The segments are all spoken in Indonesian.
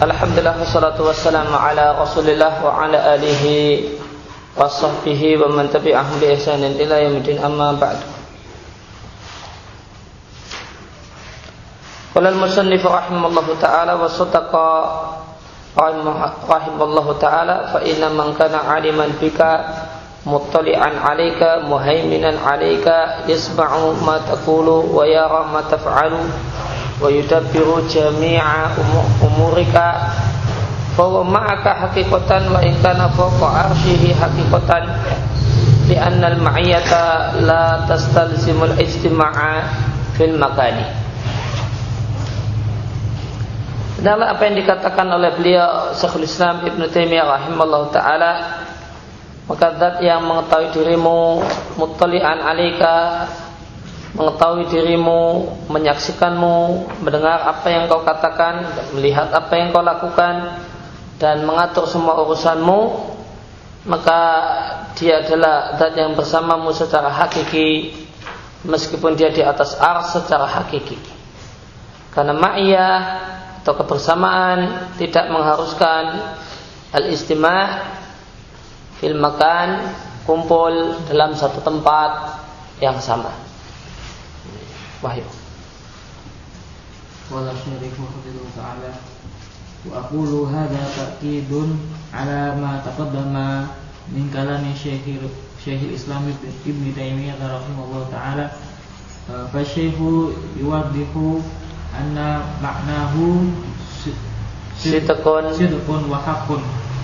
Alhamdulillah wassalatu wassalamu ala Rasulillah wa ala alihi wa sahbihi wa man tabi'ahum bi ihsanin ila yaumil amma ba'du. Qala al-musannif rahimallahu ta'ala wa sadaqa rahimallahu ta'ala fa inna man kana 'aliman bika muttali'an 'alaika muhaiminan 'alaika yasma'u ma taqulu wa yara ma taf'alu wa yudabbiru jami'a umurika fahuwa ma'aka hakikatan wa in kana fawqa arsyihi hakikatan li'anna al-ma'iyata la tastalzimul istima'a fil makani. Adalah apa yang dikatakan oleh beliau Syekhul Islam Ibn Taimiyah rahimahullah taala maka zat yang mengetahui dirimu muttali'an alika mengetahui dirimu, menyaksikanmu, mendengar apa yang kau katakan, melihat apa yang kau lakukan, dan mengatur semua urusanmu, maka dia adalah zat yang bersamamu secara hakiki, meskipun dia di atas ars secara hakiki. Karena ma'iyah atau kebersamaan tidak mengharuskan al-istima' fil makan kumpul dalam satu tempat yang sama. Wahyu. Qala syarif Muhammad taala wa aqulu hadha ta'kidun ala ma taqaddama min kalami Syekh Syekh Islam Ibn Taimiyah rahimahullah taala fa syekhu yuwaddihu anna ma'nahu sidqun sidqun wa haqqun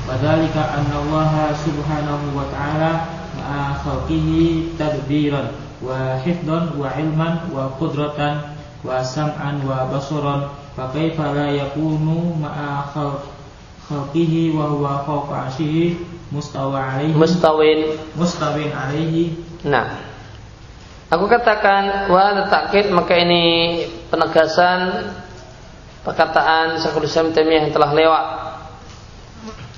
Wadhalika anna Allah subhanahu wa ta'ala ma'a khalqihi tadbiran wa hifdhan wa ilman wa qudratan wa sam'an wa basaran fa kaifa la yakunu ma'a khalqihi wa huwa fawqa arsyihi mustawa alaihi mustawin. Mustawin alaihi nah aku katakan wa takkid maka ini penegasan perkataan Syekhul Islam Taimiyah yang telah lewat.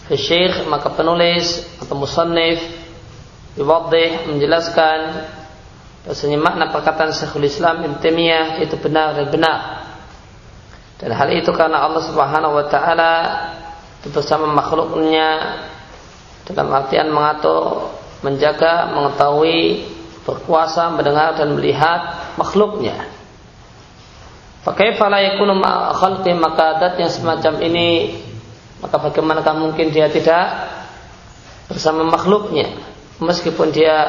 Syekh maka penulis atau musannif Iwadih menjelaskan Bahasanya makna perkataan Syekhul Islam Ibn Taimiyah itu benar dan benar. Dan hal itu karena Allah Subhanahu wa taala bersama makhluknya dalam artian mengatur, menjaga, mengetahui, berkuasa, mendengar dan melihat makhluknya. Pakai fala yakunu khalqi maka adat yang semacam ini maka bagaimanakah mungkin dia tidak bersama makhluknya meskipun dia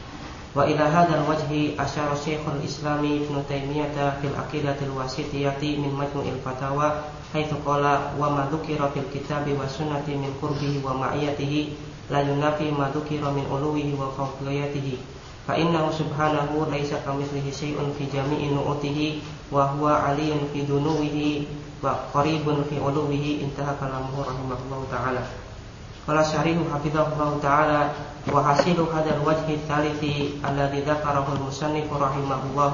Wa ila hadzal wajhi asyara Syekhul Islam Ibnu Taimiyah fil Aqidatil Wasitiyati min Majmu'il Fatawa haitsu qala wa ma dzukira fil kitabi wa sunnati min qurbihi wa ma'iyatihi la yunafi ma min uluwihi wa fawqiyatihi fa innahu subhanahu laisa kamitslihi syai'un fi jami'i nu'utihi wa huwa aliyyun fi dunuwihi wa qaribun fi uluwihi intaha kalamuhu rahimahullahu ta'ala Qala syarihu hafizahullah ta'ala wa hasilu hadzal wajhi tsalitsi alladzi dzakarahu al-musannif rahimahullah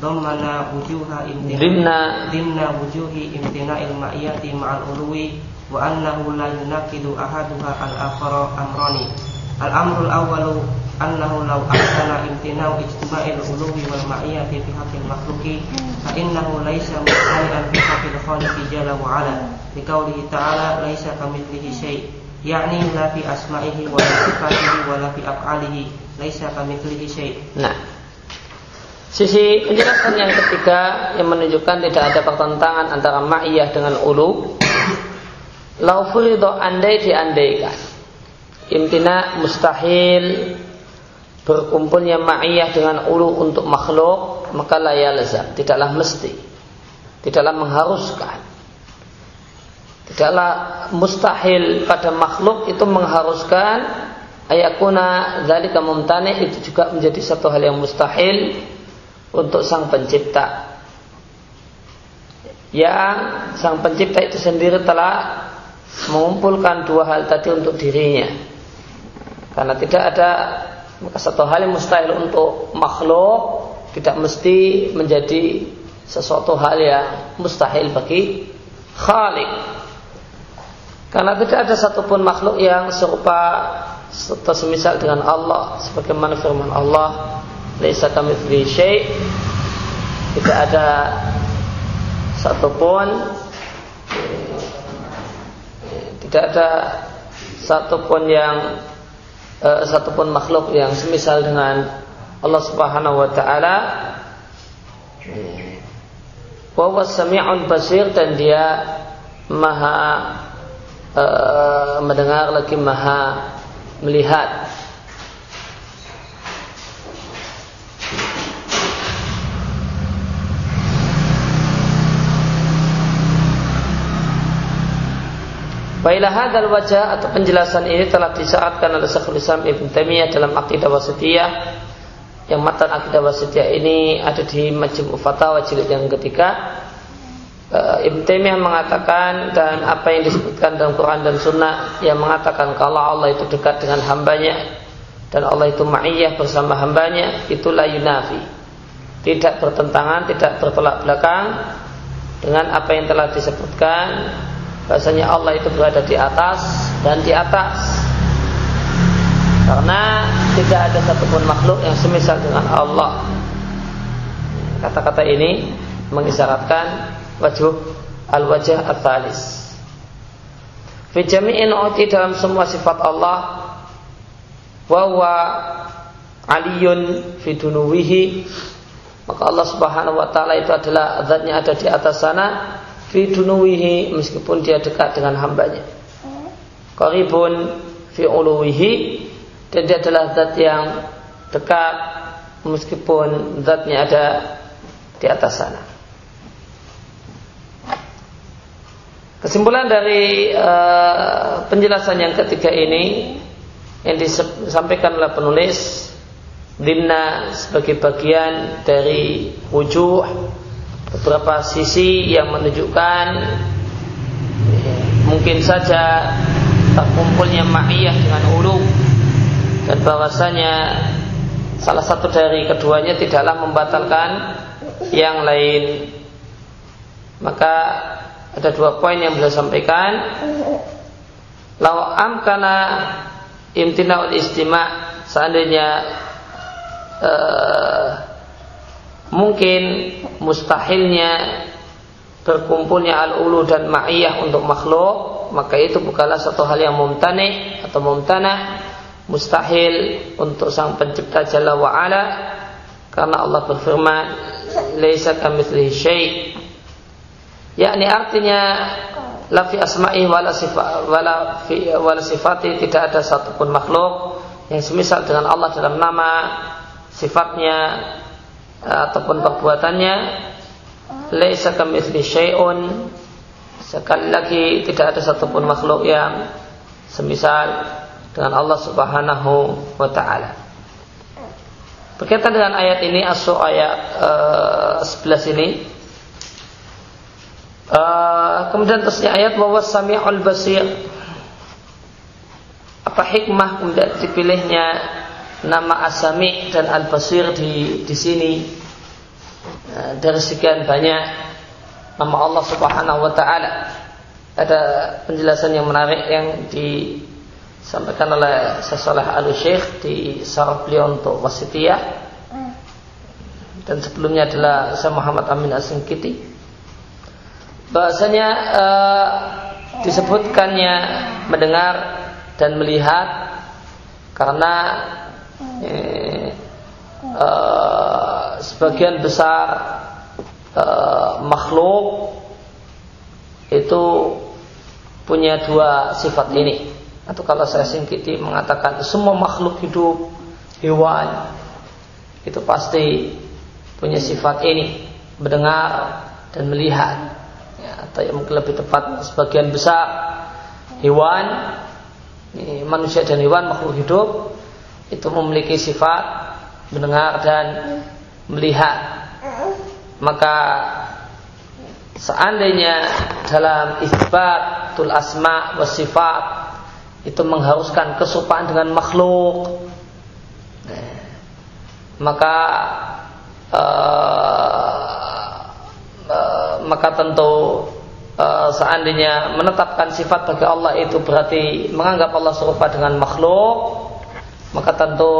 dhammana wujuha imtina dimna wujuhi imtina'il ma'iyati ma'al ulwi wa annahu la yunaqidu ahaduha al-akhara amrani. Al-amru al-awwalu annahu law ahsana imtina'u ijtima'il ulwi wal ma'iyati fi haqqil makhluqi fa innahu laysa mustani'an fi haqqil khaliqi jalla wa ala liqaulihi ta'ala laysa kamitslihi syai' yakni la fi asma'ihi wa sifatihi wa la fi af'alihi laisa kamitslihi syai'. Nah. Sisi penjelasan yang ketiga yang menunjukkan tidak ada pertentangan antara ma'iyah dengan ulu. Lau furido andai diandaikan. Imtina mustahil berkumpulnya ma'iyah dengan ulu untuk makhluk maka la yalzam tidaklah mesti tidaklah mengharuskan Tidaklah mustahil pada makhluk itu mengharuskan ayakuna zalika mumtani itu juga menjadi satu hal yang mustahil untuk sang pencipta. yang sang pencipta itu sendiri telah mengumpulkan dua hal tadi untuk dirinya. Karena tidak ada satu hal yang mustahil untuk makhluk tidak mesti menjadi sesuatu hal yang mustahil bagi Khalik. Karena tidak ada satupun makhluk yang serupa atau semisal dengan Allah sebagaimana firman Allah laisa kamitsli syai' tidak ada satupun tidak ada satupun yang uh, satupun makhluk yang semisal dengan Allah Subhanahu wa taala. Wa sami'un basir dan dia maha uh, mendengar lagi maha melihat. Baiklah hadal wajah atau penjelasan ini telah disyaratkan oleh Syekhul Islam Ibn Taimiyah dalam Aqidah Wasitiyah. Yang matan Aqidah Wasitiyah ini ada di Majmu' Fatawa jilid yang ketiga Ibn Taimiyah mengatakan dan apa yang disebutkan dalam Quran dan Sunnah yang mengatakan kalau Allah itu dekat dengan hambanya dan Allah itu ma'iyah bersama hambanya itulah yunafi. Tidak bertentangan, tidak bertolak belakang dengan apa yang telah disebutkan bahasanya Allah itu berada di atas dan di atas. Karena tidak ada satupun makhluk yang semisal dengan Allah. Kata-kata ini mengisyaratkan wajah al-wajah al-thalis fi jami'in uti dalam semua sifat Allah wa huwa aliyun fi dunuwihi maka Allah Subhanahu wa taala itu adalah zatnya ada di atas sana fi dunuwihi meskipun dia dekat dengan hambanya. Qaribun fi uluwihi dan dia adalah zat yang dekat meskipun zatnya ada di atas sana. Kesimpulan dari uh, penjelasan yang ketiga ini yang disampaikan oleh penulis dimna sebagai bagian dari wujud beberapa sisi yang menunjukkan mungkin saja terkumpulnya ma'iyah dengan ulu dan bahwasanya salah satu dari keduanya tidaklah membatalkan yang lain. Maka ada dua poin yang bisa sampaikan. Lau amkana imtina'ul istima seandainya uh, mungkin mustahilnya berkumpulnya al-ulu dan ma'iyah untuk makhluk maka itu bukanlah satu hal yang mumtani atau mumtana mustahil untuk sang pencipta Jalla wa ala karena Allah berfirman laisa kamitslihi syai' yakni artinya la fi asma'i wala sifat wala fi wala sifati tidak ada satupun makhluk yang semisal dengan Allah dalam nama sifatnya ataupun perbuatannya laisa kamitsli syai'un sekali lagi tidak ada satupun makhluk yang semisal dengan Allah Subhanahu wa taala. Berkaitan dengan ayat ini asu ayat uh, eh, 11 ini uh, kemudian terusnya ayat bahwa sami'ul basir apa hikmah kemudian dipilihnya nama Asami dan Al-Basir di di sini eh, dari sekian banyak nama Allah Subhanahu wa taala. Ada penjelasan yang menarik yang disampaikan oleh Sasalah Al-Syekh di sarah beliau untuk wasitiyah. Dan sebelumnya adalah Syekh Muhammad Amin Asingkiti. Bahasanya uh, disebutkannya mendengar dan melihat karena eh, uh, sebagian besar uh, makhluk itu punya dua sifat ini. Atau kalau saya singkiti mengatakan semua makhluk hidup hewan itu pasti punya sifat ini mendengar dan melihat ya, atau yang mungkin lebih tepat sebagian besar hewan ini, manusia dan hewan makhluk hidup itu memiliki sifat mendengar dan melihat. Maka seandainya dalam isbatul asma wa sifat itu mengharuskan kesupaan dengan makhluk maka uh, uh, maka tentu uh, seandainya menetapkan sifat bagi Allah itu berarti menganggap Allah serupa dengan makhluk maka tentu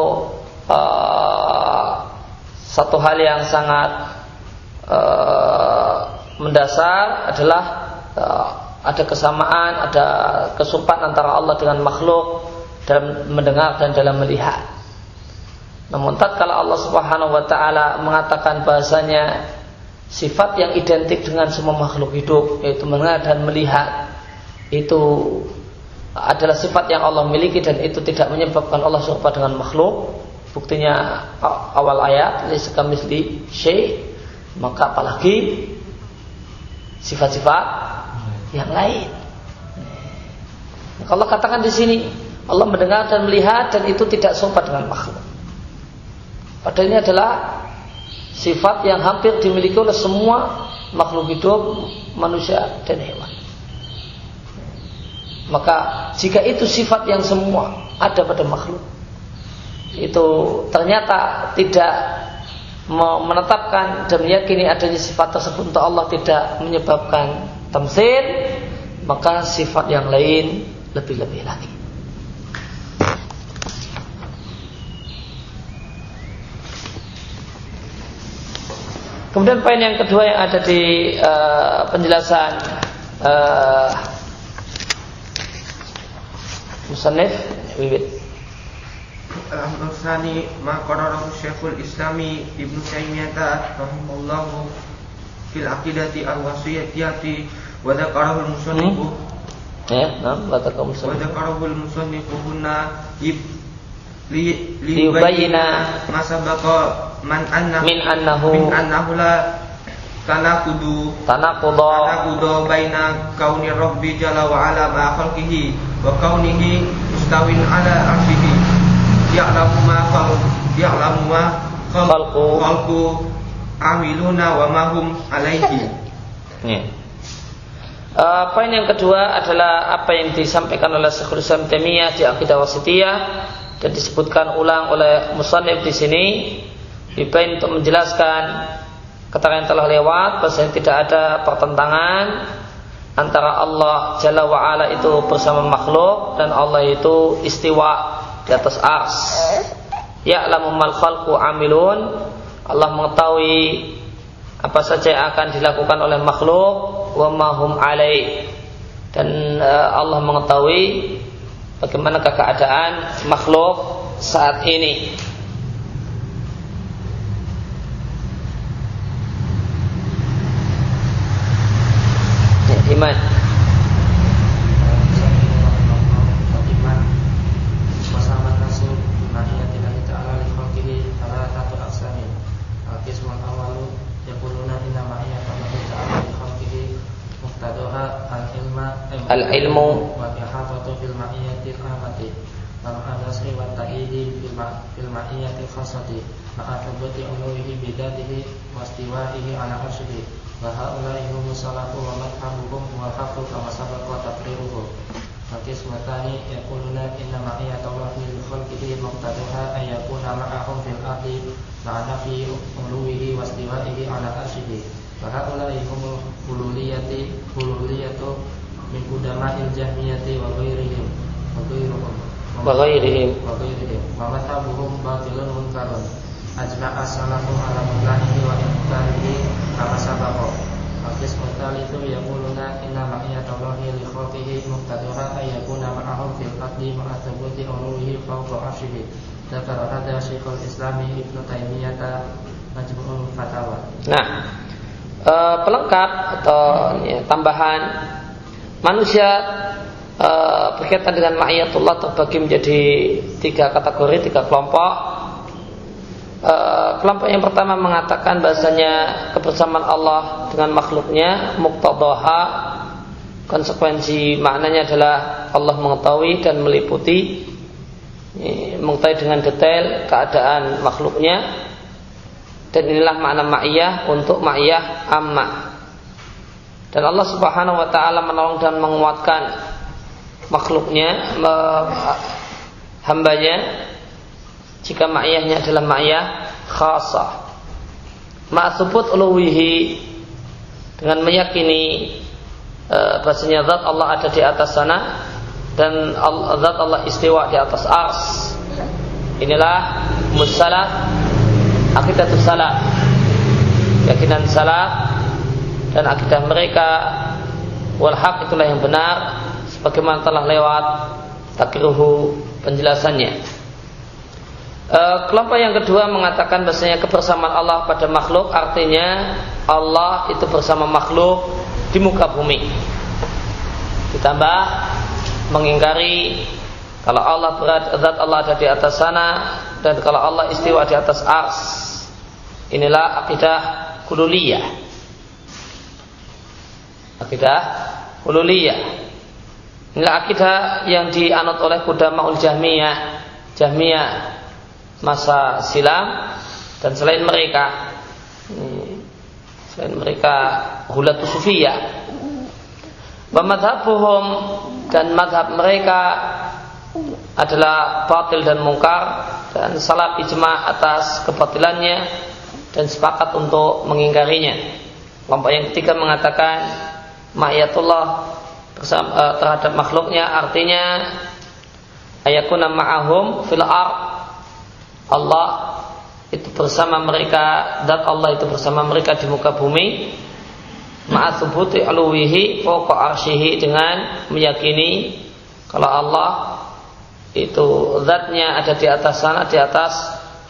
uh, satu hal yang sangat uh, mendasar adalah uh, ada kesamaan, ada kesumpaan antara Allah dengan makhluk dalam mendengar dan dalam melihat. Namun tatkala Allah Subhanahu wa taala mengatakan bahasanya sifat yang identik dengan semua makhluk hidup yaitu mendengar dan melihat itu adalah sifat yang Allah miliki dan itu tidak menyebabkan Allah serupa dengan makhluk. Buktinya awal ayat li syai maka apalagi sifat-sifat yang lain. Kalau katakan di sini Allah mendengar dan melihat dan itu tidak serupa dengan makhluk. Padahal ini adalah sifat yang hampir dimiliki oleh semua makhluk hidup, manusia dan hewan. Maka jika itu sifat yang semua ada pada makhluk, itu ternyata tidak menetapkan dan meyakini adanya sifat tersebut untuk Allah tidak menyebabkan tamsil, maka sifat yang lain lebih-lebih lagi. Kemudian poin yang kedua yang ada di uh, penjelasan uh, musannif wiwit. Al-Thani ma qararahu Syekhul Islami Ibnu Taimiyah rahimahullah fil aqidati al-wasiyati wa dzakarahu al-musannif. Ya nah wa dzakarahu wa dzakarahu al-musannif hunna man annahu min annahu min annahu la tanakudu tanakudo tanakudo baina kauni rabbi jalla wa ala ma khalqihi wa kaunihi mustawin ala arshihi. Ya'lamu ma khalq ya'lamu ma khalqu. khalqu amiluna wa ma hum alaihi ya. Uh, poin yang kedua adalah apa yang disampaikan oleh Syekhul Islam Taimiyah di Aqidah Wasitiyah dan disebutkan ulang oleh musannif di sini dipain untuk menjelaskan keterangan yang telah lewat bahwasanya tidak ada pertentangan antara Allah Jalla wa ala itu bersama makhluk dan Allah itu istiwa di atas ars. Ya'lamu mal khalqu amilun. Allah mengetahui apa saja yang akan dilakukan oleh makhluk wa mahum alaih dan uh, Allah mengetahui bagaimana keadaan makhluk saat ini iman al-ilmu wa ihatatu fil ma'iyati qamati wa ma'anasri wa ta'idi fil ma'iyati khasati ma'a thubuti uluhi bidatihi wa istiwa'ihi ala arsyihi wa ha'ulai hum salatu wa madhabuhum wa haqqu kama taqriruhu wa qismatani yaquluna inna ma'iyata Allahi li khalqihi muqtaduha ay yakuna ma'ahum fil ardi ma'a nafi uluhi wa istiwa'ihi ala arsyihi. Wa ha'ulai hum hululiyati hululiyatu min udama'il jahmiyati wa ajma'a salafu ala mutlahihi wa inkarihi kama sabaqa Hadis mutal itu yaquluna inna ma'iyatallahi li khalqihi muqtaduha ay yakuna ma'ahum fil ardi ma'a thubuti uluhi fawqa arsyihi Dzakar hadza Syekhul Islami Ibnu Taimiyah Majmu'ul Fatawa. Nah, e, pelengkap atau ya, tambahan manusia e, berkaitan dengan ma'iyatullah terbagi menjadi tiga kategori, tiga kelompok. E, kelompok yang pertama mengatakan bahasanya kebersamaan Allah dengan makhluknya muktadaha konsekuensi maknanya adalah Allah mengetahui dan meliputi mengetahui dengan detail keadaan makhluknya. Dan inilah makna ma'iyah untuk ma'iyah amma. Dan Allah Subhanahu wa taala menolong dan menguatkan makhluknya hambanya jika ma'iyahnya adalah ma'iyah khasah. Ma'asubut uluwihi. Dengan meyakini e, bahasanya zat Allah ada di atas sana dan Allah, zat Allah istiwa di atas ars. Inilah musalaf akidah salaf keyakinan salaf dan akidah mereka. Wal haq itulah yang benar sebagaimana telah lewat takrihu penjelasannya. E, kelompok yang kedua mengatakan bahasanya kebersamaan Allah pada makhluk artinya Allah itu bersama makhluk di muka bumi. Ditambah mengingkari kalau Allah berat, zat Allah ada di atas sana dan kalau Allah istiwa di atas ars. Inilah akidah kululiyah akidah ululiyah. Inilah akidah yang dianut oleh Qudamaul Jahmiyah, Jahmiyah masa silam dan selain mereka selain mereka Hulatu Sufiyah. Wa dan madhab mereka adalah batil dan mungkar dan salah ijma atas kebatilannya dan sepakat untuk mengingkarinya. Kelompok yang ketiga mengatakan ma'iyatullah eh, terhadap makhluknya artinya ayakuna ma'ahum fil ard Allah itu bersama mereka dan Allah itu bersama mereka di muka bumi. Ma'athubuti aluwihi fawqa arsyihi dengan meyakini kalau Allah itu zatnya ada di atas sana di atas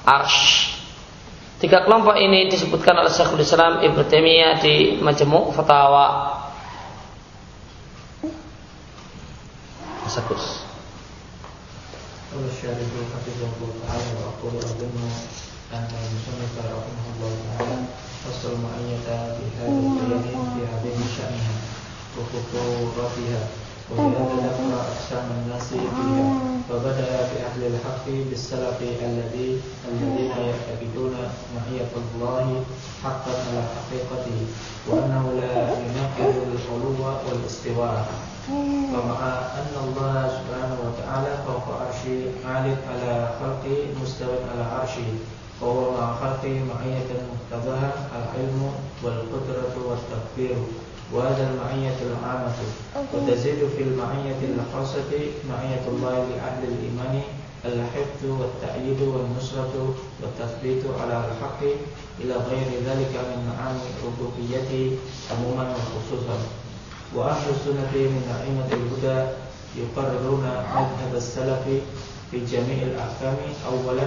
arsh. Tiga kelompok ini disebutkan oleh Syekhul Islam Ibnu Taimiyah di Majmu' Fatawa. Sakus. قال الشارح حفظه الله تعالى وأقول أظن أن المصنف رحمه الله تعالى فصل معية بهذه القيم في عظيم شأنها وخطورتها ولهذا ذكر أقسام الناس فيها فبدأ بأهل الحق بالسلف الذي الذين يعتقدون معية الله حقا على حقيقته وأنه لا ينفذ الحلو والاستواء. ومع أن الله سبحانه وتعالى فوق عرشه عالٍ على خلقه مستوى على عرشه. وهو مع خلقه معية مقتضاها العلم والقدرة والتكبير وهذا المعية العامة. وتزيد في المعية الخاصة معية الله لأهل الإيمان الحفظ والتأييد والنصرة والتثبيت على الحق. إلى غير ذلك من معاني ربوبيته عموما وخصوصا. وأهل السنة من أئمة الهدى يقررون مذهب السلف في جميع الأحكام أولا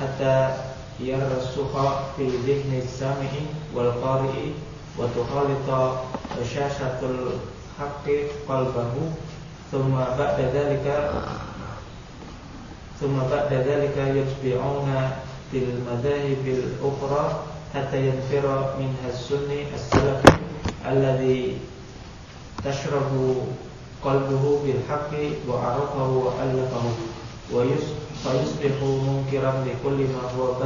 حتى يرسخ في ذهن السامع والقارئ وتخالط بشاشة الحق قلبه. ثم بعد ذلك ثم بعد ذلك يتبعون بالمذاهب الأخرى حتى ينفر منها السني السلفي الذي tashrabu qalbuhu bil haqqi wa arafahu wa yus munkiran kulli ma huwa.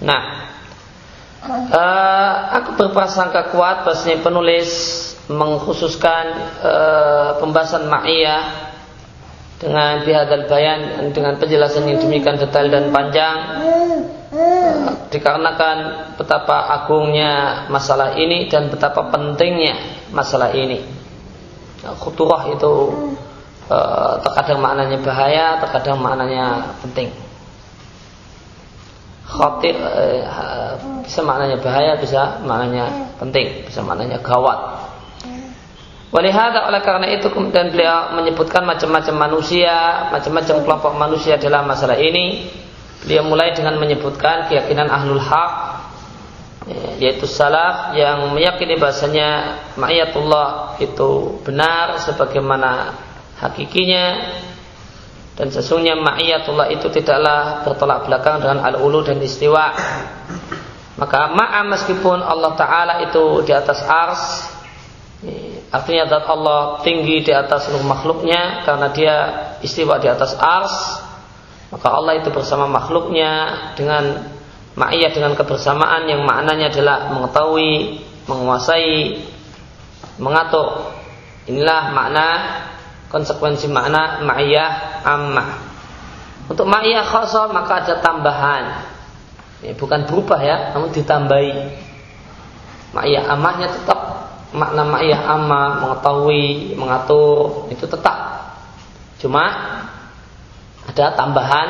Nah, uh, aku berprasangka kuat pastinya penulis mengkhususkan uh, pembahasan ma'iyah dengan bihadal bayan dengan penjelasan yang demikian detail dan panjang dikarenakan betapa agungnya masalah ini dan betapa pentingnya masalah ini. Khuturah itu eh, terkadang maknanya bahaya, terkadang maknanya penting. Khatir eh, bisa maknanya bahaya, bisa maknanya penting, bisa maknanya gawat. Walihada oleh karena itu kemudian beliau menyebutkan macam-macam manusia, macam-macam kelompok manusia dalam masalah ini dia mulai dengan menyebutkan keyakinan ahlul haq yaitu salaf yang meyakini bahasanya ma'iyatullah itu benar sebagaimana hakikinya. Dan sesungguhnya ma'iyatullah itu tidaklah bertolak belakang dengan al-ulu dan istiwa. Maka ma'a meskipun Allah Ta'ala itu di atas ars artinya zat Allah tinggi di atas seluruh makhluknya karena dia istiwa di atas ars maka Allah itu bersama makhluknya dengan ma'iyah dengan kebersamaan yang maknanya adalah mengetahui, menguasai, mengatur. Inilah makna konsekuensi makna ma'iyah ammah. Untuk ma'iyah khasa maka ada tambahan. Ya, bukan berubah ya, namun ditambahi. Ma'iyah ammahnya tetap makna ma'iyah ammah, mengetahui, mengatur, itu tetap. Cuma ada tambahan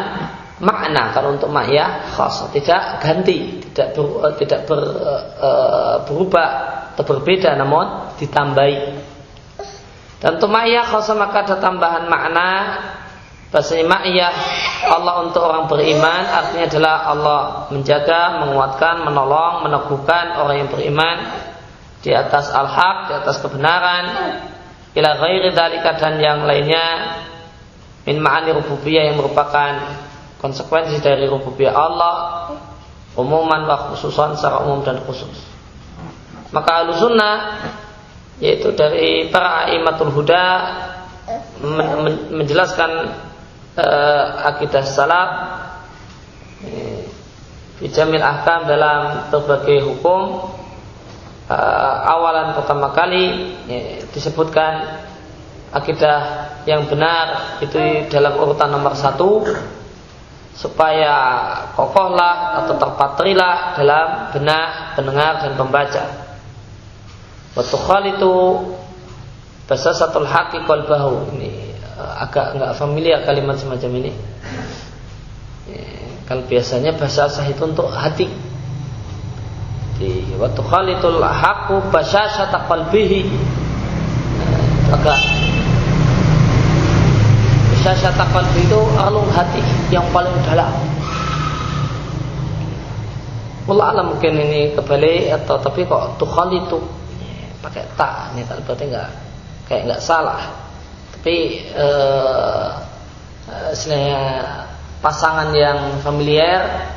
makna kalau untuk ma'iyah khas. Tidak ganti tidak ber, uh, tidak ber, uh, berubah atau berbeda namun ditambahi. Dan untuk ma'iyah khas maka ada tambahan makna. Bahasanya ma'iyah Allah untuk orang beriman artinya adalah Allah menjaga, menguatkan, menolong, meneguhkan orang yang beriman di atas al-haq, di atas kebenaran ila ghairi dalika dan yang lainnya min ma'ani rububiyah yang merupakan konsekuensi dari rububiyah Allah umuman wa khususan secara umum dan khusus. Maka ahlu sunnah yaitu dari para imatul huda men men menjelaskan uh, akidah salaf Bijamil ahkam dalam berbagai hukum uh, awalan pertama kali ya, disebutkan akidah yang benar itu dalam urutan nomor satu supaya kokohlah atau terpatrilah dalam benak pendengar dan pembaca. Watukhal itu bahasa satu haki bahu ini eh, agak nggak familiar kalimat semacam ini. Kalau biasanya bahasa sah itu untuk hati. Di waktu khalitul haku bahasa satu qalbihi eh, agak Syasyata qalbi itu alung hati yang paling dalam. Allah alam mungkin ini kebalik atau tapi kok tukhal itu pakai tak ini tak berarti enggak kayak enggak salah. Tapi eh, pasangan yang familiar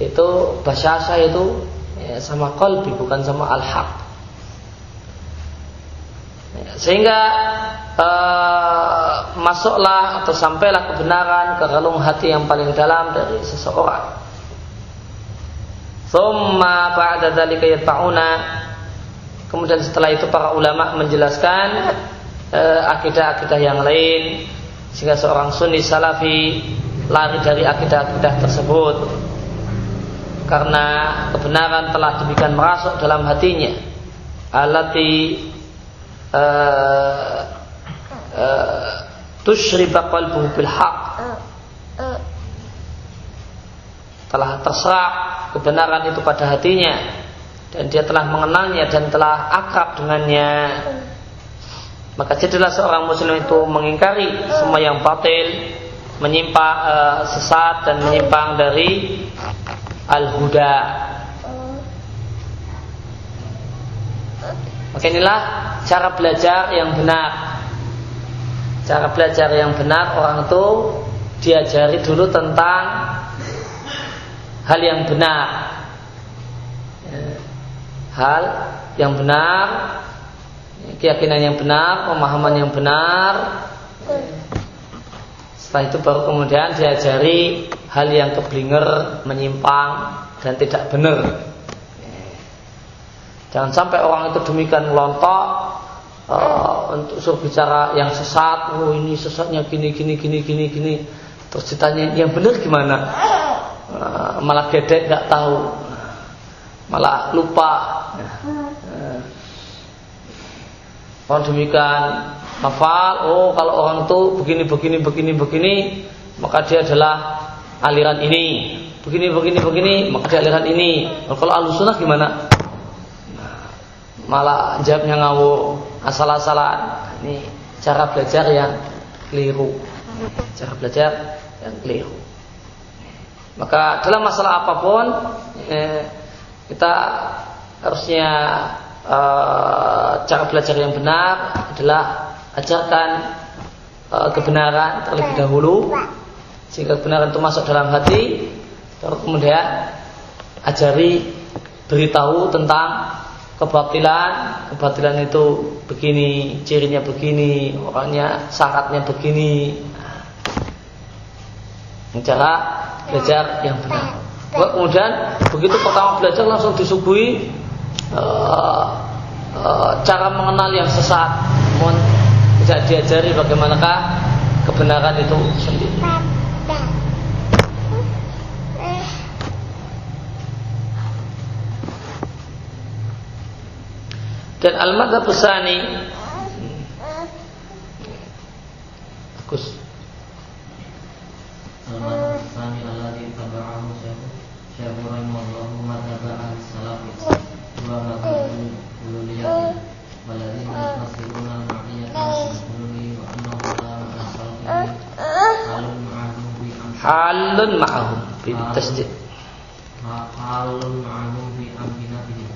itu bahasa itu ya, sama kolbi bukan sama al-haq. Sehingga uh, masuklah atau sampailah kebenaran ke relung hati yang paling dalam dari seseorang. Thumma ba'da dzalika yata'una. Kemudian setelah itu para ulama menjelaskan uh, akidah-akidah yang lain. Sehingga seorang sunni salafi lari dari akidah-akidah tersebut. Karena kebenaran telah demikian merasuk dalam hatinya. Alati uh, tushriba qalbuhu bil haq telah terserap kebenaran itu pada hatinya. Dan dia telah mengenalnya dan telah akrab dengannya. Maka jadilah seorang muslim itu mengingkari semua yang batil menyimpang uh, sesat dan menyimpang dari al-huda maka inilah cara belajar yang benar. Cara belajar yang benar orang itu diajari dulu tentang hal yang benar. Hal yang benar keyakinan yang benar pemahaman yang benar. Setelah itu baru kemudian diajari hal yang keblinger menyimpang dan tidak benar jangan sampai orang itu demikian melontok uh, untuk suruh bicara yang sesat, oh ini sesatnya gini gini gini gini gini. Terus ditanya yang benar gimana? Uh, malah gedek nggak tahu, malah lupa. Uh, oh demikian hafal, oh kalau orang itu begini begini begini begini, maka dia adalah aliran ini. Begini begini begini, maka dia aliran ini. Kalau alusunah gimana? Malah jawabnya ngawur asal-asalan. Ini cara belajar yang keliru. Cara belajar yang keliru. Maka dalam masalah apa pun eh, kita harusnya eh, cara belajar yang benar adalah ajarkan eh, kebenaran terlebih dahulu sehingga kebenaran itu masuk dalam hati baru kemudian ajari beritahu tentang kebatilan kebatilan itu begini cirinya begini orangnya syaratnya begini. Cara belajar yang benar. Kemudian begitu pertama belajar langsung disuguhi uh, uh, cara mengenal yang sesat. Mohon tidak diajari bagaimanakah kebenaran itu sendiri dan al-madhab usani bagus. Al-madhab usani alladhi taba'ahu syekh rahimahullahu madhab al-salafi wa madhab ululiyati waladhina yasiruna ma'iyata ululi wa annahu la ma'asal halun ma'ahum. Halun ma'ahum bi tasjid halun ma'ahum bi amkinatihim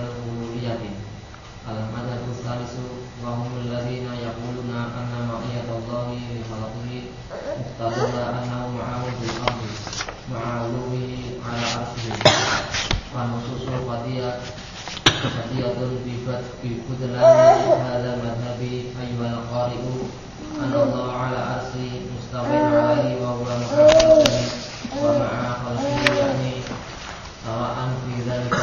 ونصوص قضية قضية ببدلان هذا المذهب أيها القارئ. أن الله على عرشه مستوى عليه وهو مع ومع خلقه يعني سواء في ذلك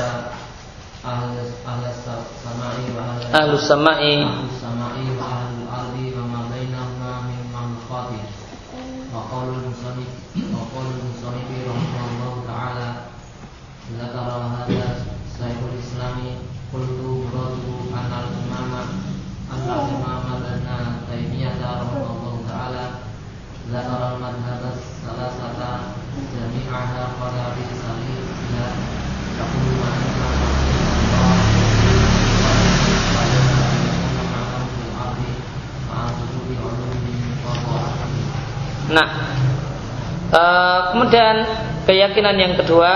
أهل أهل السماء وأهل أهل السماء. Keyakinan yang kedua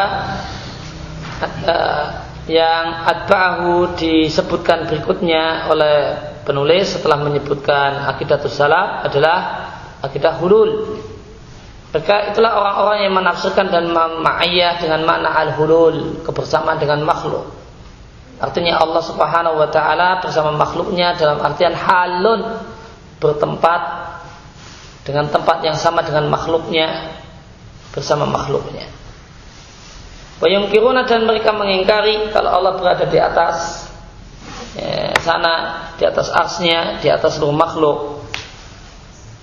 uh, yang adba'ahu disebutkan berikutnya oleh penulis setelah menyebutkan akidah salaf adalah akidah hulul. Mereka itulah orang-orang yang menafsirkan dan ma'ayah dengan makna al-hulul, kebersamaan dengan makhluk. Artinya Allah Subhanahu wa taala bersama makhluknya dalam artian halun bertempat dengan tempat yang sama dengan makhluknya bersama makhluknya. Wayungkiruna dan mereka mengingkari kalau Allah berada di atas ya, sana, di atas arsnya, di atas seluruh makhluk.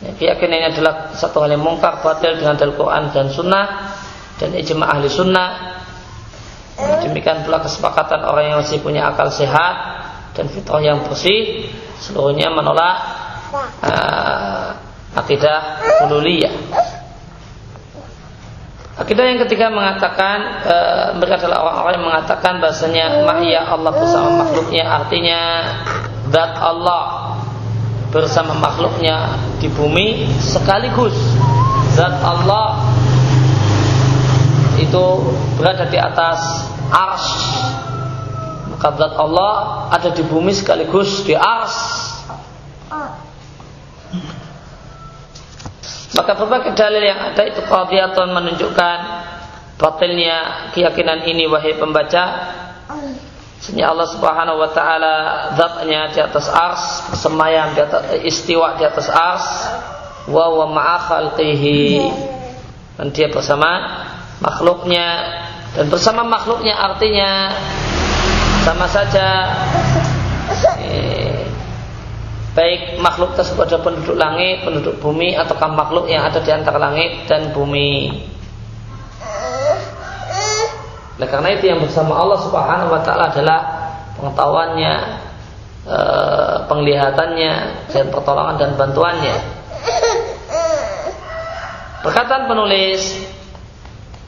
Ya, keyakinannya adalah satu hal yang mungkar batil dengan dalil Quran dan Sunnah dan ijma ahli Sunnah. Ya, demikian pula kesepakatan orang yang masih punya akal sehat dan fitrah yang bersih seluruhnya menolak uh, akidah ululiyah. Akidah yang ketiga mengatakan e, mereka adalah orang-orang yang mengatakan bahasanya mahya Allah bersama makhluknya artinya zat Allah bersama makhluknya di bumi sekaligus. Zat Allah itu berada di atas ars maka zat Allah ada di bumi sekaligus di ars Maka berbagai dalil yang ada itu qadiyatun menunjukkan batilnya keyakinan ini wahai pembaca. Sesungguhnya Allah Subhanahu wa taala zatnya di atas ars, bersemayam di atas istiwa di atas ars, wa wa ma'a khalqihi. Dan dia bersama makhluknya dan bersama makhluknya artinya sama saja baik makhluk tersebut adalah penduduk langit, penduduk bumi ataukah makhluk yang ada di antara langit dan bumi. Oleh karena itu yang bersama Allah Subhanahu wa taala adalah pengetahuannya, e, penglihatannya, dan pertolongan dan bantuannya. Perkataan penulis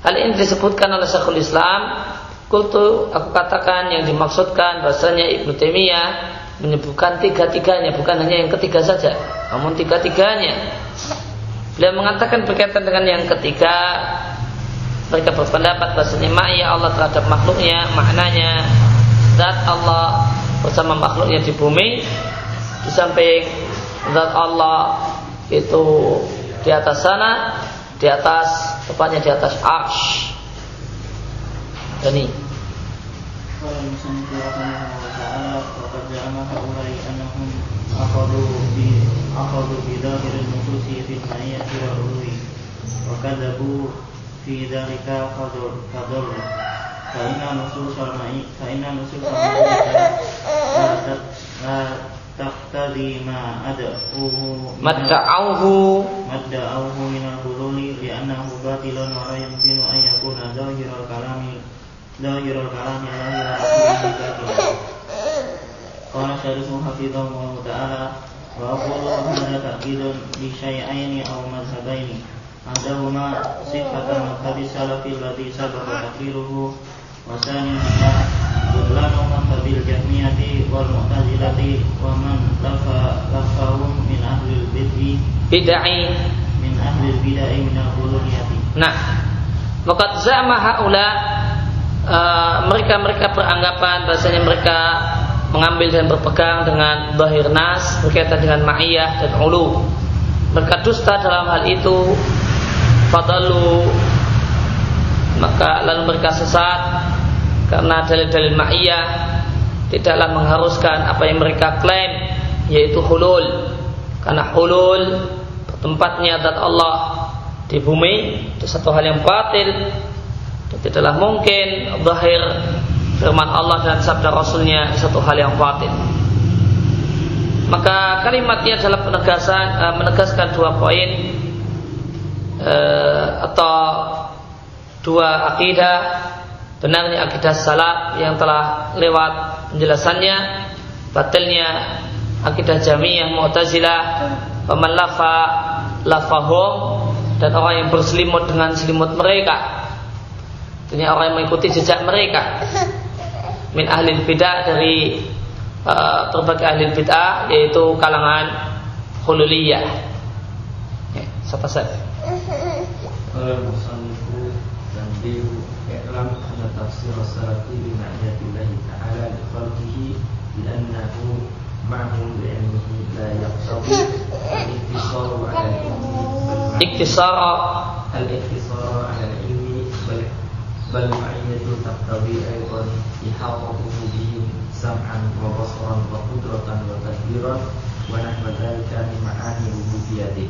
Hal ini disebutkan oleh Syekhul Islam Kultu aku katakan yang dimaksudkan bahasanya Ibnu Taimiyah menyebutkan tiga-tiganya bukan hanya yang ketiga saja namun tiga-tiganya beliau mengatakan berkaitan dengan yang ketiga mereka berpendapat bahasanya ma'iyah Allah terhadap makhluknya maknanya zat Allah bersama makhluknya di bumi di samping zat Allah itu di atas sana, di atas tepatnya di atas arsh. Ini. هؤلاء انهم اخذوا اخذوا بظاهر النصوص في المعية والعلو وكذبوا في ذلك فضل فإن نصوص المعية فإن نصوص المعية لا تقتضي ما أدعوه ما ادعوه ما ادعوه من الحلول لأنه باطل ولا يمكن أن يكون ظاهر الكلام ظاهر الكلام ظاهر رسوله قال شارح حفظه الله تعالى وأقول هذا تأكيد لشيئين أو مذهبين أحدهما صفة مذهب السلف الذي سبق تقريره وثانيهما بطلان مذهب الجهمية والمعتزلة ومن لفى لفاهم من أهل البدع بدع من أهل البدع من الغلولية Nah, Waqad za'ma haula mereka-mereka beranggapan bahasanya mereka mengambil dan berpegang dengan zahir nas berkaitan dengan ma'iyah dan ulu. Mereka dusta dalam hal itu fadalu maka lalu mereka sesat karena dalil-dalil ma'iyah tidaklah mengharuskan apa yang mereka klaim yaitu hulul karena hulul tempatnya zat Allah di bumi itu satu hal yang batil tidaklah mungkin zahir firman Allah dan sabda Rasulnya satu hal yang batil maka kalimatnya adalah penegasan uh, menegaskan dua poin uh, atau dua akidah. Benarnya akidah salaf yang telah lewat penjelasannya. Batilnya akidah jamiah mu'tazilah paman lafa lafahum dan orang yang berselimut dengan selimut mereka. Ini orang yang mengikuti jejak mereka min ahli bid'ah dari uh, berbagai ahli bid'ah yaitu kalangan hululiyah. Ya, siapa saja? Al-iktisar al-ilmi. Al-iktisar bal bal ihaqatu bihi sam'an wa basaran wa qudratan wa tadbiran wa nahwa dhalika min ma'ani rububiyyati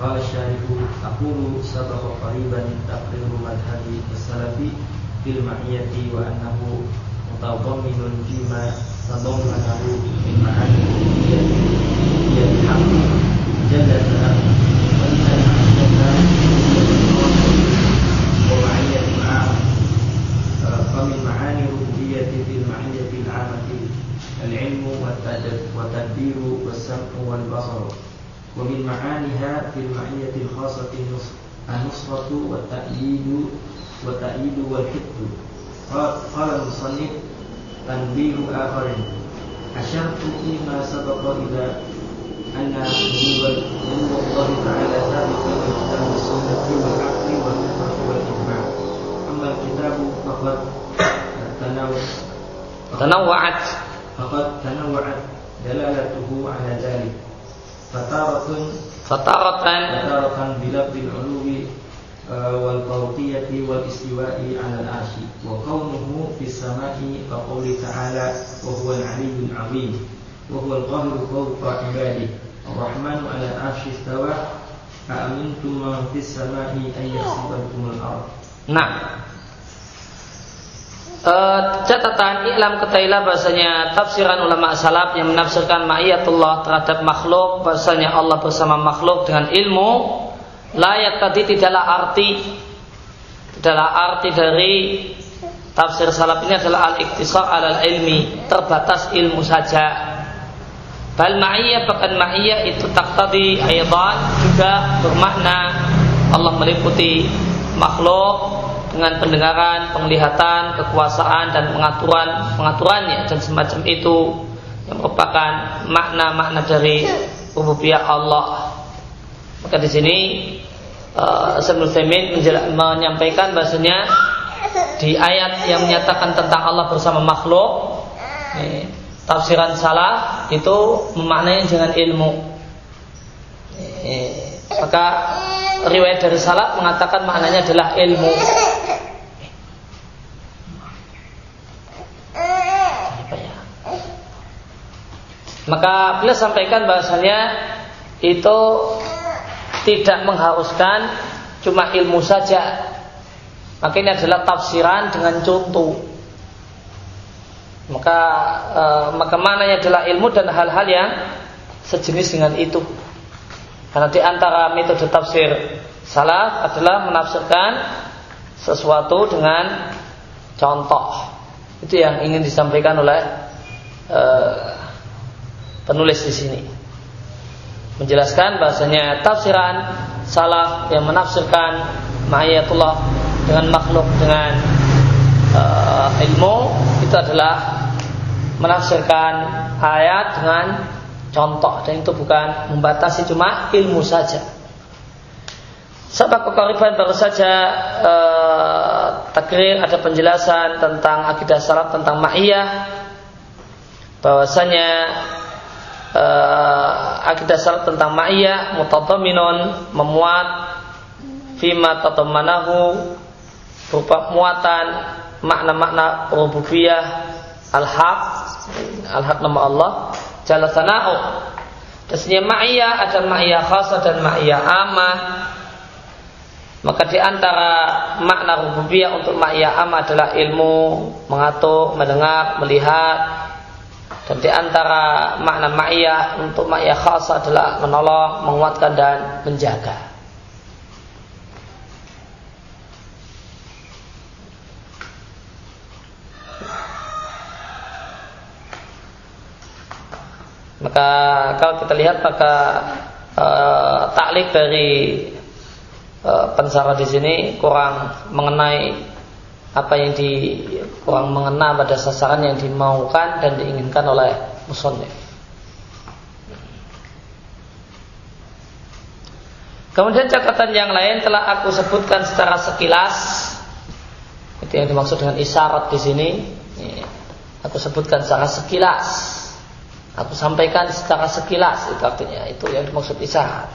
qala syarihu aqulu sabaqa qariban taqriru madhhabi as-salafi fil ma'iyati wa annahu mutadamminun fima tadammalahu min ma'ani rububiyyati seperti an-nusratu wa ta'idu wa ta'idu wal hibdu. Qala musannif tanbihu akharin asyartu lima sabaqa ila anna huwa Allah ta'ala thabitun kitab sunnati wal aqli wal fiqh wal ijma' amma kitabu faqad tanawwa'at faqad dalalatuhu ala dhalik. تنوعت فقد تنوعت دلالته على ذلك فتارة فتارة فتارة بلفظ العلو والفوقية والاستواء على العرش وكونه في السماء كقوله تعالى وهو العلي العظيم وهو القاهر فوق عباده الرحمن على العرش استوى أأمنتم من في السماء أن يخسفكم الأرض نعم Uh, catatan iklam ketailah bahasanya tafsiran ulama salaf yang menafsirkan ma'iyatullah terhadap makhluk bahasanya Allah bersama makhluk dengan ilmu layak tadi tidaklah arti tidaklah arti dari tafsir salaf ini adalah al-iktisar al ilmi terbatas ilmu saja. Bal ma'iyah bahkan ma'iyah itu tak tadi ayatan juga bermakna Allah meliputi makhluk dengan pendengaran, penglihatan, kekuasaan dan pengaturan pengaturannya dan semacam itu yang merupakan makna-makna dari rububiyah Allah. Maka di sini uh, menyampaikan bahasanya di ayat yang menyatakan tentang Allah bersama makhluk, eh, tafsiran salah itu memaknai dengan ilmu. Eh, Eh, maka riwayat dari salaf mengatakan maknanya adalah ilmu. Ya? Maka beliau sampaikan bahasanya itu tidak mengharuskan cuma ilmu saja. Maka ini adalah tafsiran dengan contoh. Maka e, maka maknanya adalah ilmu dan hal-hal yang sejenis dengan itu. Karena di antara metode tafsir salaf adalah menafsirkan sesuatu dengan contoh. Itu yang ingin disampaikan oleh uh, penulis di sini. Menjelaskan bahasanya tafsiran salaf yang menafsirkan ma'ayatullah dengan makhluk dengan uh, ilmu itu adalah menafsirkan ayat dengan contoh dan itu bukan membatasi cuma ilmu saja. Sabak kekariban baru saja uh, takrir ada penjelasan tentang akidah salaf tentang ma'iyah bahwasanya uh, akidah salaf tentang ma'iyah mutadaminun memuat fima tatamanahu berupa muatan makna-makna rububiyah al-haq al-haq nama Allah jalla sana'u. Dasnya ma'iyah ada ma'iyah khasa dan ma'iyah amah. Maka di antara makna rububiyah untuk ma'iyah amah adalah ilmu, mengatur, mendengar, melihat. Dan di antara makna ma'iyah untuk ma'iyah khasa adalah menolong, menguatkan dan menjaga. Maka kalau kita lihat maka e, taklik dari e, pensara di sini kurang mengenai apa yang di kurang mengena pada sasaran yang dimaukan dan diinginkan oleh musonif. Kemudian catatan yang lain telah aku sebutkan secara sekilas. Itu yang dimaksud dengan isyarat di sini. Aku sebutkan secara sekilas Aku sampaikan secara sekilas itu artinya itu yang dimaksud isyarat.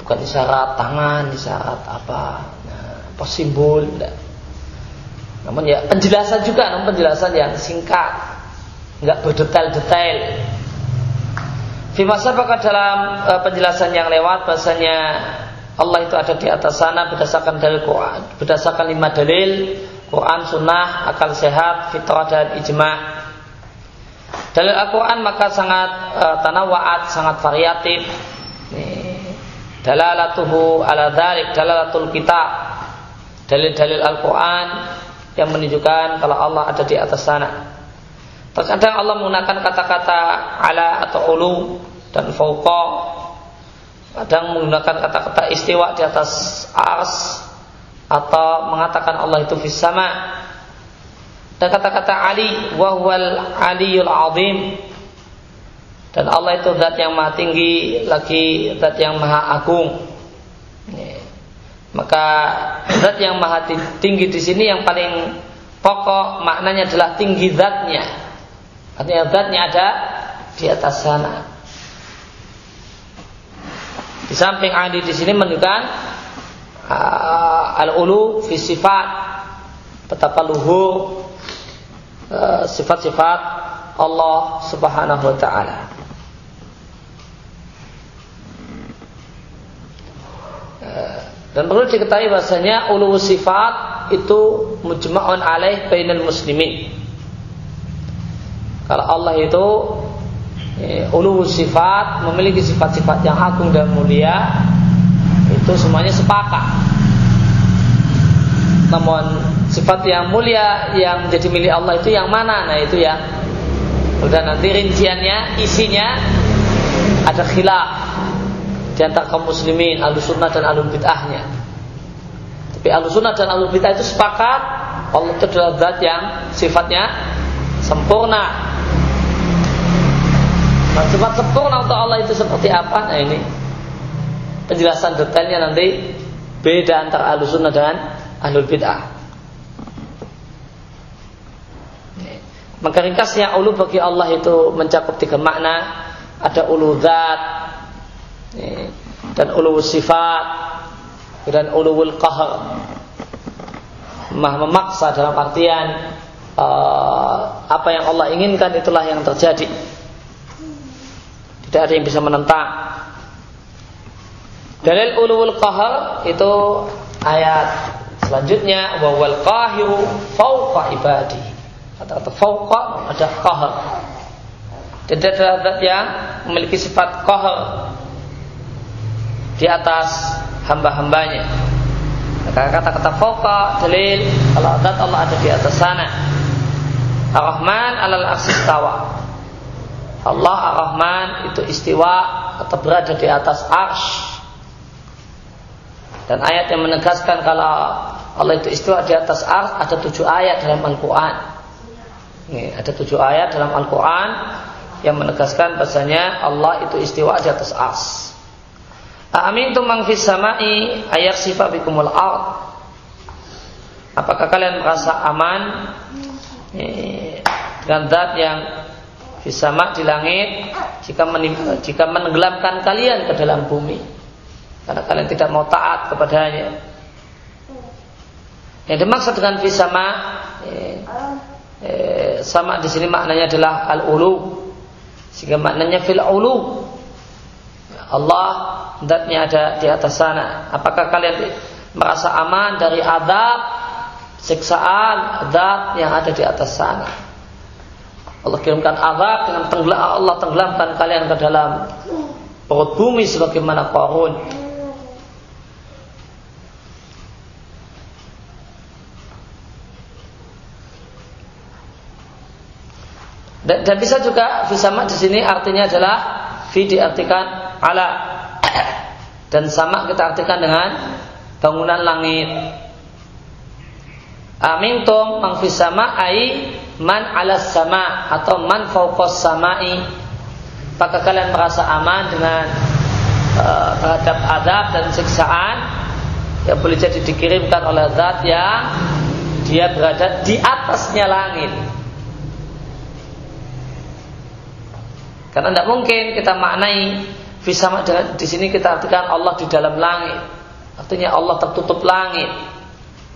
Bukan isyarat tangan, isyarat apa, nah, apa simbol. Enggak. Namun ya penjelasan juga, namun penjelasan yang singkat, nggak berdetail-detail. Fimasa apakah dalam uh, penjelasan yang lewat bahasanya Allah itu ada di atas sana berdasarkan dalil Quran, berdasarkan lima dalil Quran, Sunnah, akal sehat, fitrah dan ijma' Dalil Al-Quran maka sangat uh, tanawaat, sangat variatif. Dalalatuhu ala dhalik, dalalatul kitab. Dalil-dalil Al-Quran yang menunjukkan kalau Allah ada di atas sana. Terkadang Allah menggunakan kata-kata ala atau ulu dan fauqa. Kadang menggunakan kata-kata istiwa di atas ars atau mengatakan Allah itu fis sama dan kata-kata Ali wahwal aliyul azim dan Allah itu zat yang maha tinggi lagi zat yang maha agung maka zat yang maha tinggi di sini yang paling pokok maknanya adalah tinggi zatnya artinya zatnya ada di atas sana di samping Ali di sini menunjukkan uh, al-ulu sifat betapa luhur Eh, sifat-sifat Allah Subhanahu wa taala. Dan perlu diketahui bahasanya ulu sifat itu mujma'un alaih bainal muslimin. Kalau Allah itu eh, ulu sifat memiliki sifat-sifat yang agung dan mulia itu semuanya sepakat. Namun sifat yang mulia yang menjadi milik Allah itu yang mana? Nah itu ya. Udah nanti rinciannya, isinya ada khilaf di antara kaum muslimin, ahlu sunnah dan ahlu bid'ahnya. Tapi ahlu sunnah dan ahlu bid'ah itu sepakat Allah itu adalah zat yang sifatnya sempurna. Nah, sifat sempurna untuk Allah itu seperti apa? Nah ini penjelasan detailnya nanti beda antara ahlu sunnah dan ahlu bid'ah. Maka ringkasnya ulu bagi Allah itu mencakup tiga makna. Ada ulu zat, dan ulu sifat dan uluwul qahr. Maha memaksa dalam artian uh, apa yang Allah inginkan itulah yang terjadi. Tidak ada yang bisa menentang. Dalil uluwul qahr itu ayat selanjutnya wawal qahiru fauqa ibadi kata-kata fauqa ada qahr. Tidak ada yang memiliki sifat qahr di atas hamba-hambanya. Kata-kata fauqa dalil kalau zat Allah ada di atas sana. Ar-Rahman alal tawa. Allah Ar-Rahman itu istiwa atau berada di atas arsh. Dan ayat yang menegaskan kalau Allah itu istiwa di atas arsh ada tujuh ayat dalam Al-Quran. Ada tujuh ayat dalam Al-Quran yang menegaskan bahasanya Allah itu istiwa di atas arsh. Amin tu mangfis samai ayat sifat bikumul ard. Apakah kalian merasa aman eh, dengan zat yang sama di langit jika menim, jika menenggelamkan kalian ke dalam bumi karena kalian tidak mau taat kepadanya. Yang dimaksud dengan fisama eh, eh, sama di sini maknanya adalah al-ulu sehingga maknanya fil ulu Allah zatnya ada di atas sana. Apakah kalian merasa aman dari adab, siksaan, zat yang ada di atas sana? Allah kirimkan azab dengan tenggelam, Allah tenggelamkan kalian ke dalam perut bumi sebagaimana Qarun. Dan, dan bisa juga fisama di sini artinya adalah fi diartikan ala dan sama kita artikan dengan bangunan langit. Amintum man fis sama ai man ala sama atau man fauqas samai. Apakah kalian merasa aman dengan uh, terhadap adab dan siksaan yang boleh jadi dikirimkan oleh zat yang dia berada di atasnya langit. Karena tidak mungkin kita maknai Fisama di sini kita artikan Allah di dalam langit. Artinya Allah tertutup langit,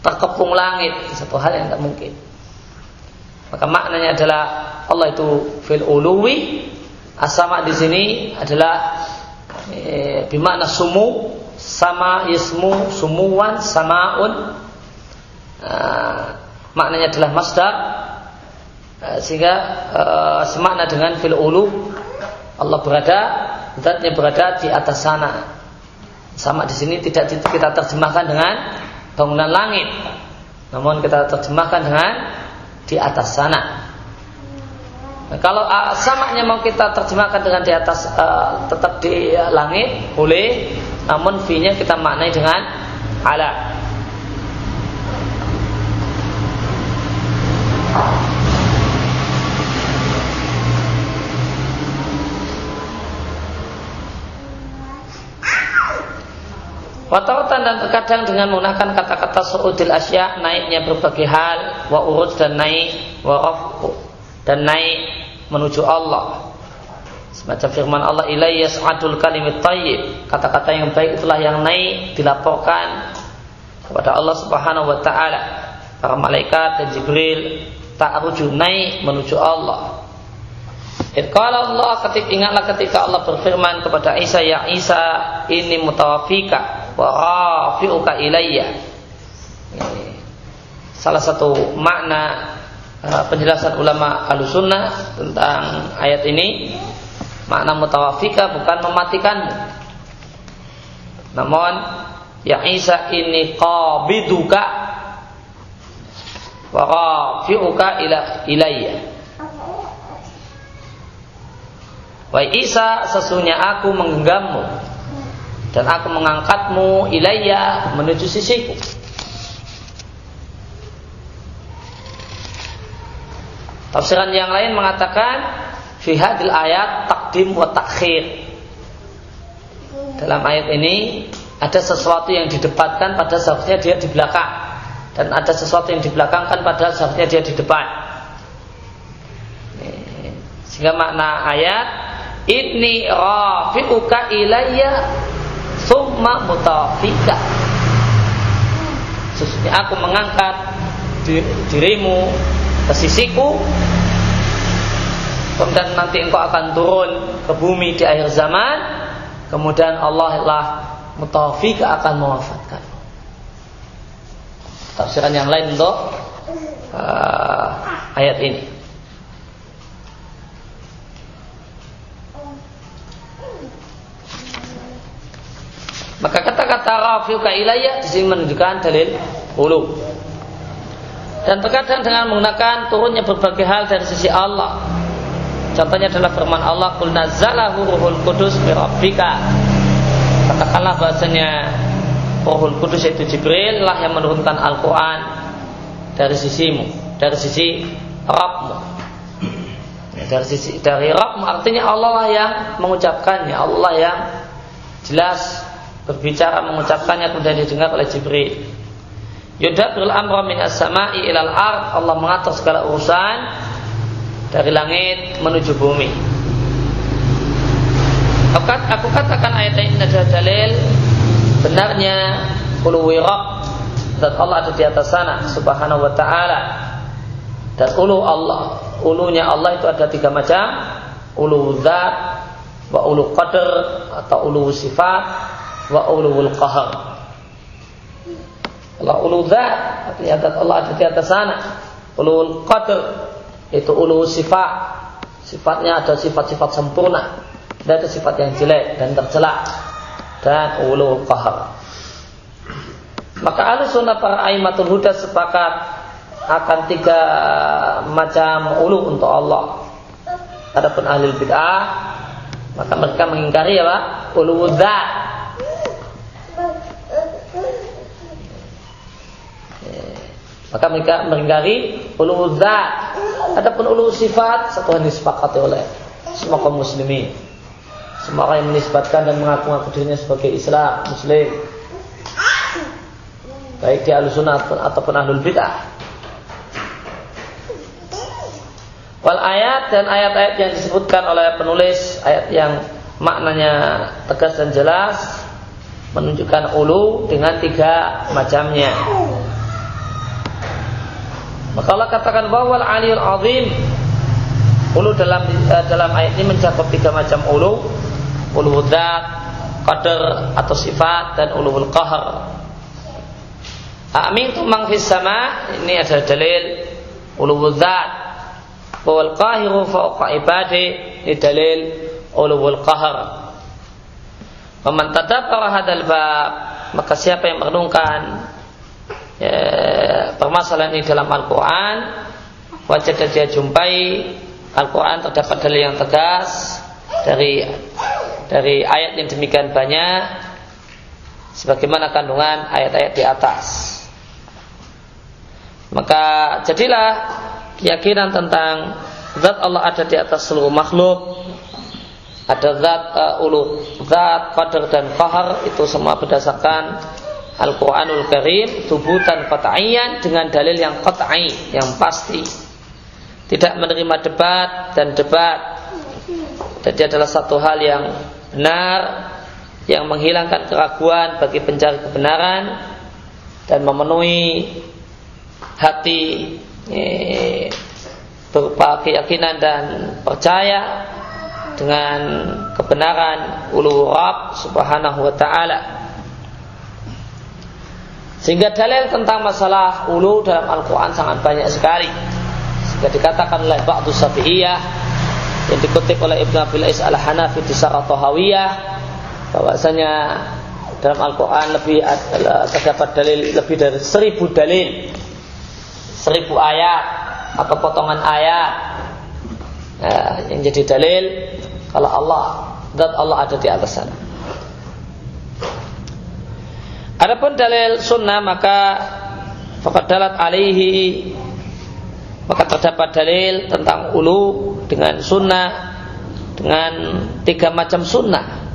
terkepung langit. Satu hal yang tidak mungkin. Maka maknanya adalah Allah itu fil uluwi. Asama di sini adalah e, bimakna sumu sama ismu sumuwan samaun. E, maknanya adalah masdar e, sehingga e, semakna dengan fil ulu Allah berada zatnya berada di atas sana. Sama di sini tidak kita terjemahkan dengan bangunan langit. Namun kita terjemahkan dengan di atas sana. Nah, kalau uh, samanya mau kita terjemahkan dengan di atas uh, tetap di uh, langit boleh, namun v-nya kita maknai dengan ala. Watawatan dan terkadang dengan menggunakan kata-kata su'udil asya naiknya berbagai hal wa urut dan naik wa rafu dan naik menuju Allah. Semacam firman Allah ilayya sa'adul kalimit tayyib. Kata-kata yang baik itulah yang naik dilaporkan kepada Allah Subhanahu wa taala. Para malaikat dan Jibril tak rujuk naik menuju Allah. Kalau Allah ketika ingatlah ketika Allah berfirman kepada Isa ya Isa ini mutawafika wa rafi'uka ilayya. Salah satu makna uh, penjelasan ulama Ahlussunnah tentang ayat ini makna mutawafika bukan mematikanmu. Namun ya Isa ini qabiduka wa rafi'uka ila ilayya. Wahai Isa, sesungguhnya aku menggenggammu dan aku mengangkatmu ilayya menuju sisiku. Tafsiran yang lain mengatakan fi hadil ayat takdim wa takhir. Dalam ayat ini ada sesuatu yang didepatkan pada seharusnya dia di belakang dan ada sesuatu yang dibelakangkan pada seharusnya dia di depan. Sehingga makna ayat ini rafi'uka ilayya Thumma mutawafika Sesungguhnya aku mengangkat dirimu ke sisiku. Kemudian nanti engkau akan turun ke bumi di akhir zaman. Kemudian Allah lah mutawafika akan mewafatkan. Tafsiran yang lain untuk uh, ayat ini Maka kata-kata rafiuka ilayya di sini menunjukkan dalil ulu. Dan terkadang dengan menggunakan turunnya berbagai hal dari sisi Allah. Contohnya adalah firman Allah, "Qul nazzalahu ruhul qudus bi rabbika." Katakanlah bahasanya Ruhul Kudus itu Jibril lah yang menurunkan Al-Quran dari sisimu, dari sisi Rabbmu. Ya, dari sisi dari Rabbmu artinya Allah lah yang mengucapkannya, Allah yang jelas berbicara mengucapkannya kemudian didengar oleh Jibril. Yudabrul amra min as-sama'i ilal ard. Allah mengatur segala urusan dari langit menuju bumi. Aku katakan ayat ini adalah dalil benarnya uluwi Rabb dan Allah ada di atas sana subhanahu wa ta'ala. Dan ulu Allah ulunya Allah itu ada tiga macam. Ulu zat wa ulu qadr atau ulu sifat wa ulul qahar. Allah ulu zat artinya zat Allah ada di atas sana. Ulul qadr itu ulu sifat. Sifatnya ada sifat-sifat sempurna. Dan ada sifat yang jelek dan tercela. Dan ulul qahar. Maka ahli sunnah para aimatul huda sepakat akan tiga macam ulu untuk Allah. Adapun ahli bid'ah maka mereka mengingkari apa? Ulu zat Maka mereka mengingkari ulu zat. Adapun ulu sifat satu yang disepakati oleh semua kaum muslimin. Semua orang yang menisbatkan dan mengaku-ngaku dirinya sebagai Islam, Muslim. Baik di alusunat ataupun ahlul bid'ah. Wal ayat dan ayat-ayat yang disebutkan oleh penulis ayat yang maknanya tegas dan jelas menunjukkan ulu dengan tiga macamnya. Maka Allah katakan bahwa aliyul azim. Ulu dalam uh, dalam ayat ini mencakup tiga macam ulu. Ulu dzat, qadar atau sifat dan ulu qahar Amin tu mangfis sama ini adalah dalil. Ulu dzat wal qahiru fawqa ibadi ini dalil. Ulu qahar Waman tadabbara hadal bab maka siapa yang merenungkan ya, permasalahan ini dalam Al-Quran wajib dia jumpai Al-Quran terdapat dalil yang tegas dari dari ayat yang demikian banyak sebagaimana kandungan ayat-ayat di atas. Maka jadilah keyakinan tentang zat Allah ada di atas seluruh makhluk. Ada zat uh, ulu zat qadar dan qahar itu semua berdasarkan Al-Quranul Karim tubutan qat'iyan dengan dalil yang qat'i, yang pasti. Tidak menerima debat dan debat. Jadi adalah satu hal yang benar, yang menghilangkan keraguan bagi pencari kebenaran dan memenuhi hati eh, berupa keyakinan dan percaya dengan kebenaran ulu Rabb subhanahu wa ta'ala. Sehingga dalil tentang masalah ulu dalam Al-Quran sangat banyak sekali. Sehingga dikatakan oleh Ba'du Safiyah yang dikutip oleh Ibn Abil Is al-Hanafi di Saratohawiyah bahwasanya dalam Al-Quran lebih terdapat dalil lebih dari seribu dalil seribu ayat atau potongan ayat ya, yang jadi dalil kalau Allah dan Allah ada di atas sana. Adapun dalil sunnah maka dalat alaihi maka terdapat dalil tentang ulu dengan sunnah dengan tiga macam sunnah.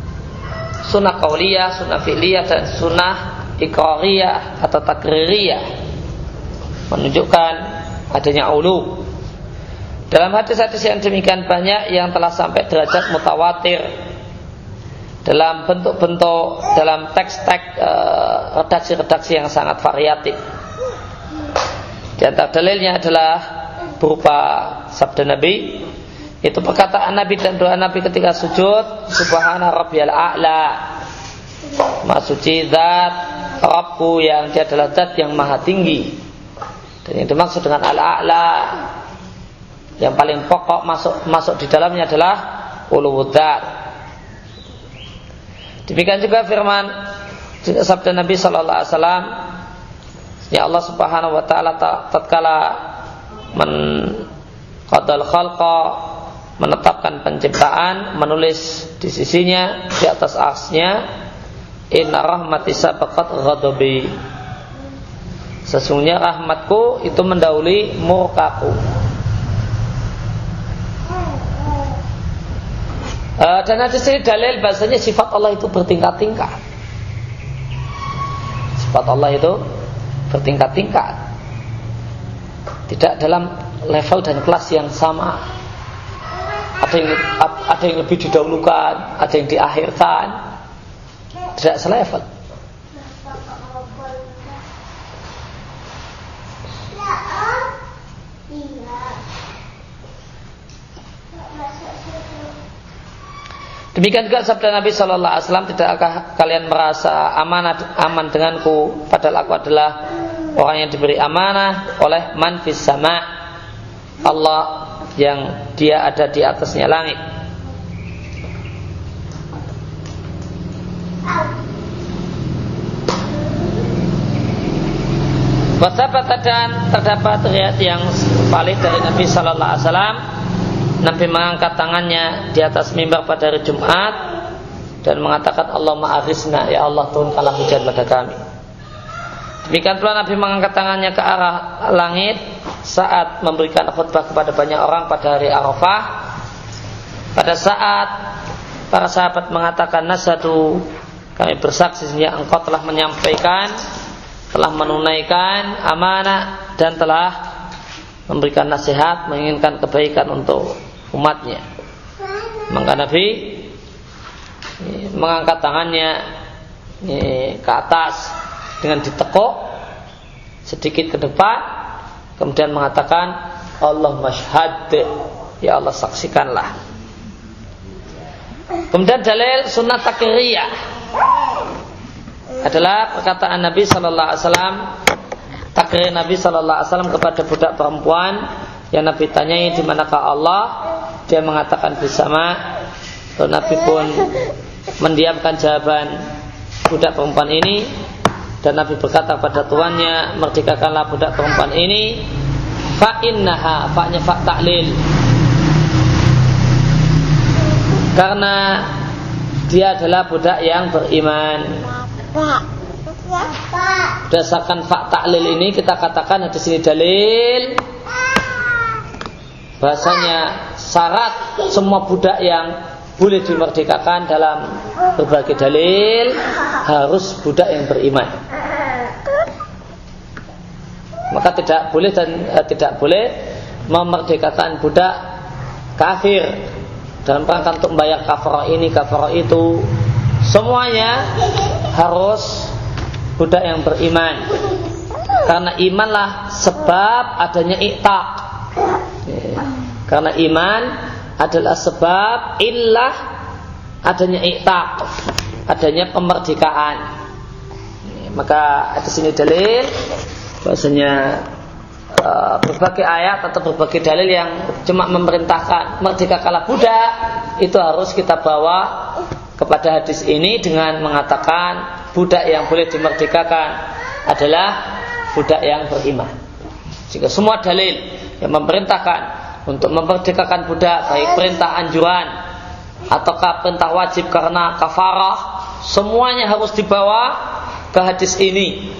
Sunnah kauliyah, sunnah fi'liyah dan sunnah ikrariyah atau takririyah menunjukkan adanya ulu. Dalam hadis-hadis yang demikian banyak yang telah sampai derajat mutawatir dalam bentuk-bentuk dalam teks-teks uh, redaksi-redaksi yang sangat variatif. Di antara dalilnya adalah berupa sabda Nabi. Itu perkataan Nabi dan doa Nabi ketika sujud Subhana rabbiyal a'la. Masuci zat Rabbu yang dia adalah zat yang maha tinggi. Dan yang dimaksud dengan al-a'la Yang paling pokok masuk masuk di dalamnya adalah Uluwudat Demikian juga firman sabda Nabi Shallallahu Alaihi Wasallam, ya Allah Subhanahu Wa Taala tatkala men qadal khalqa menetapkan penciptaan, menulis di sisinya di atas arsnya, Inna rahmati sabaqat ghadabi. Sesungguhnya rahmatku itu mendahului murkaku. Uh, dan ada sini dalil bahasanya sifat Allah itu bertingkat-tingkat. Sifat Allah itu bertingkat-tingkat. Tidak dalam level dan kelas yang sama. Ada yang ada yang lebih didahulukan, ada yang diakhirkan. Tidak selevel. Demikian juga sabda Nabi Shallallahu Alaihi Wasallam, tidakkah kalian merasa aman denganku? Padahal aku adalah orang yang diberi amanah oleh manfis sama Allah yang dia ada di atasnya langit. Wasabata dan terdapat riat yang valid dari Nabi Shallallahu Alaihi Wasallam Nabi mengangkat tangannya di atas mimbar pada hari Jumat dan mengatakan Allah ma'arisna ya Allah turunkanlah hujan pada kami. Demikian pula Nabi mengangkat tangannya ke arah langit saat memberikan khutbah kepada banyak orang pada hari Arafah. Pada saat para sahabat mengatakan nasadu kami bersaksi sehingga engkau telah menyampaikan telah menunaikan amanah dan telah memberikan nasihat menginginkan kebaikan untuk umatnya. Maka Nabi mengangkat tangannya ke atas dengan ditekuk sedikit ke depan kemudian mengatakan Allah masyhad ya Allah saksikanlah kemudian dalil sunnah takriyah adalah perkataan Nabi Wasallam takrir Nabi Shallallahu Alaihi Wasallam kepada budak perempuan yang Nabi tanyai di manakah Allah? Dia mengatakan bersama Lalu Nabi pun mendiamkan jawaban budak perempuan ini. Dan Nabi berkata pada tuannya merdekakanlah budak perempuan ini. Fa innaha fa'nya fa ta'lil. Karena dia adalah budak yang beriman berdasarkan fa ta'lil ini kita katakan di sini dalil bahasanya syarat semua budak yang boleh dimerdekakan dalam berbagai dalil harus budak yang beriman. Maka tidak boleh dan eh, tidak boleh memerdekakan budak kafir dalam rangka untuk membayar kafara ini kafara itu semuanya harus budak yang beriman. Karena imanlah sebab adanya iktak karena iman adalah sebab illah adanya iktaq, adanya pemerdekaan. Maka ada sini dalil bahasanya uh, berbagai ayat atau berbagai dalil yang cuma memerintahkan merdekakanlah budak itu harus kita bawa kepada hadis ini dengan mengatakan budak yang boleh dimerdekakan adalah budak yang beriman. Jika semua dalil yang memerintahkan untuk memerdekakan budak baik perintah anjuran ataukah perintah wajib karena kafarah semuanya harus dibawa ke hadis ini.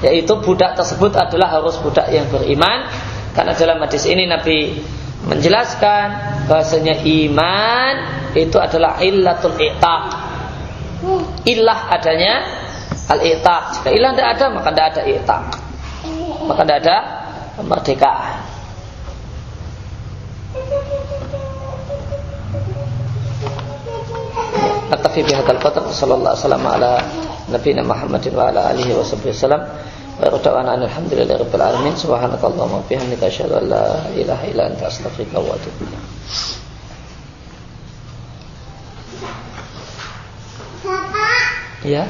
Yaitu budak tersebut adalah harus budak yang beriman. Karena dalam hadis ini Nabi menjelaskan bahasanya iman itu adalah illatul i'taq ilah adanya al i'taq jika ilah tidak ada maka tidak ada i'taq maka tidak ada naktafi bihadzal qadar sallallahu alaihi wasallam ala nabiyina Muhammadin wa ala alihi wa sahbihi wasallam wa radana alhamdulillahi rabbil alamin. Subhanakallahumma wa bihamdika asyhadu an la ilaha illa anta astaghfiruka wa atubu Ya.